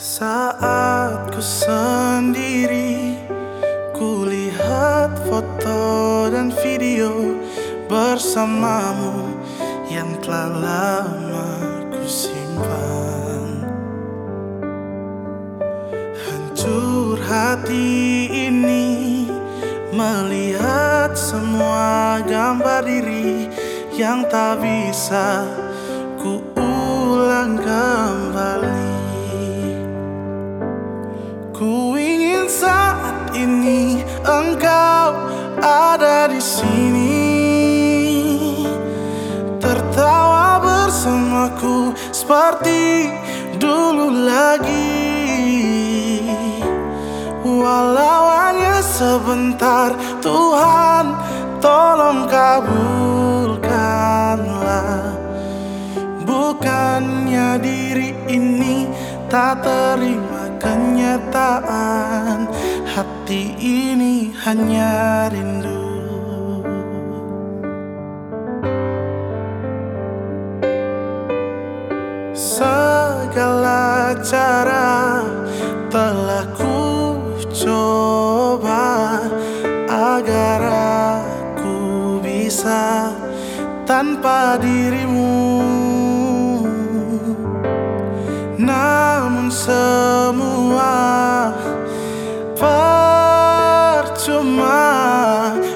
Saat ku sendiri Kulihat foto dan video Bersamamu Yang telah lama ku simpan. Hancur hati ini Melihat semua gambar diri Yang tak bisa ku ulang kembali saat ini engkau ada di sini. Tertawa bersamaku seperti dulu lagi. Walau hanya sebentar Tuhan tolong kabulkanlah. Bukannya diri ini tak terima kenyataan Hati ini hanya rindu. Segala cara telah ku coba Agar aku bisa tanpa dirimu. Namun semua percuma.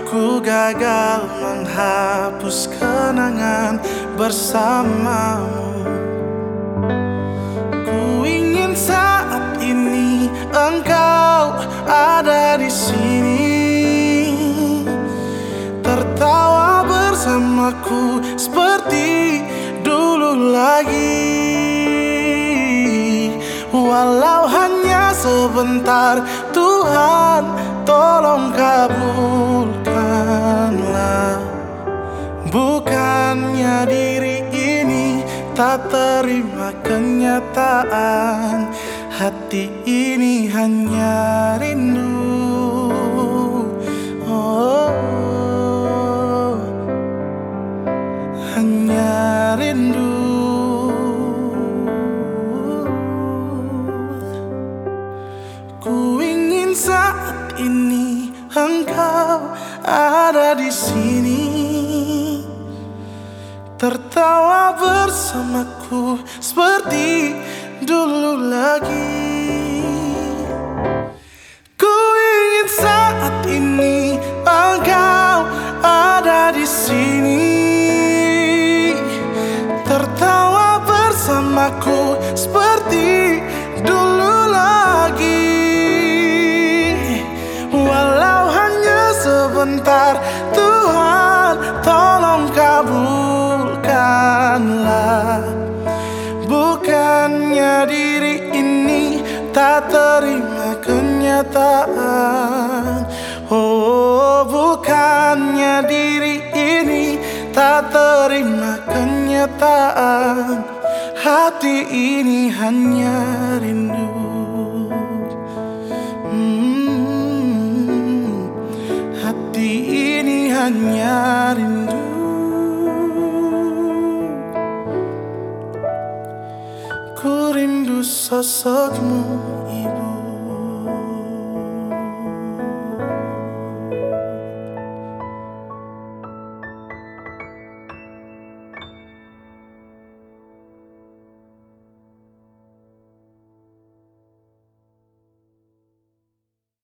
Ku gagal menghapus kenangan bersamamu. Ku ingin saat ini engkau ada di sini. Tertawa bersamaku Walau hanya sebentar Tuhan tolong kabulkanlah. Bukannya diri ini tak terima kenyataan. Hati ini hanya rindu engkau ada di sini. Tertawa bersamaku seperti dulu lagi. Ku ingin saat ini engkau ada di sini. Tertawa bersamaku seperti dulu lagi sebentar. Tuhan tolong kabulkanlah. Bukannya diri ini tak terima kenyataan. Oh bukannya diri ini tak terima kenyataan. Hati ini hanya rindu Ku rindu sosokmu